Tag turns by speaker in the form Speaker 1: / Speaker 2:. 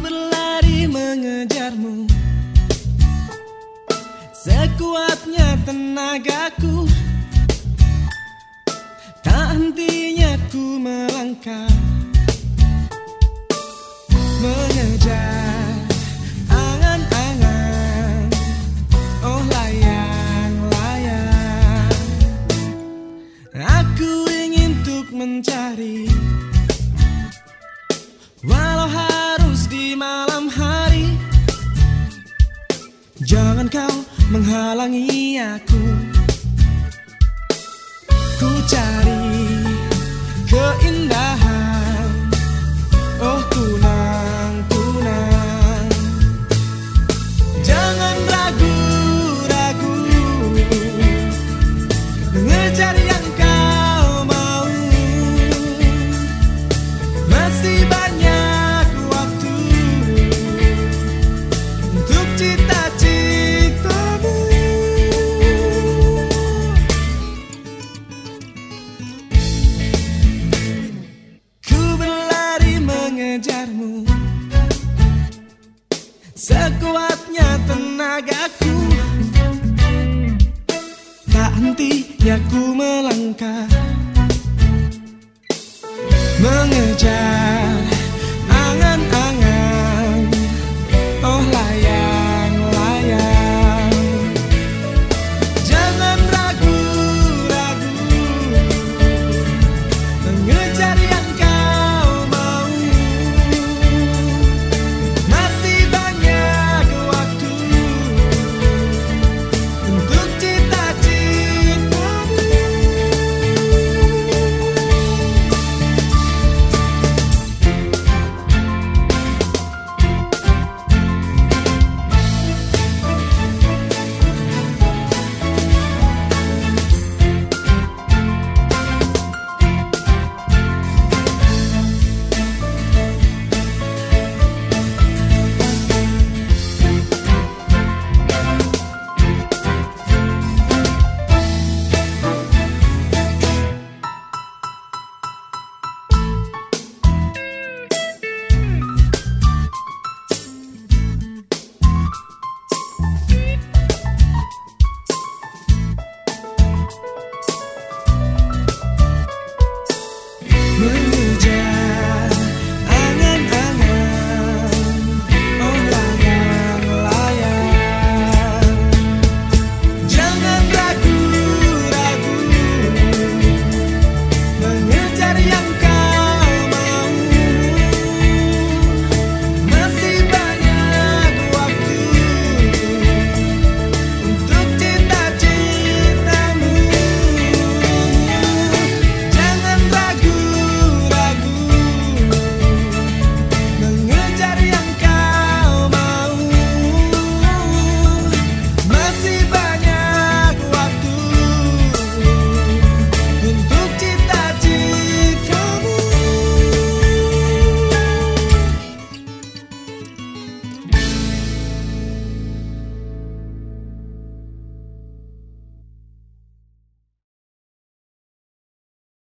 Speaker 1: berlari mengejarmu. Sekuatnya tenagaku. Tak hentinya ku melangkah. Mengejar angan-angan. Oh layang-layang. Aku ingin untuk mencari Jangan kau menghalangi aku. Ku cari keindahan. Oh tunang, tunang Jangan ragu-ragu. Mengejar Sekuatnya tenagaku. Tak hentinya ku melangkah. Mengejar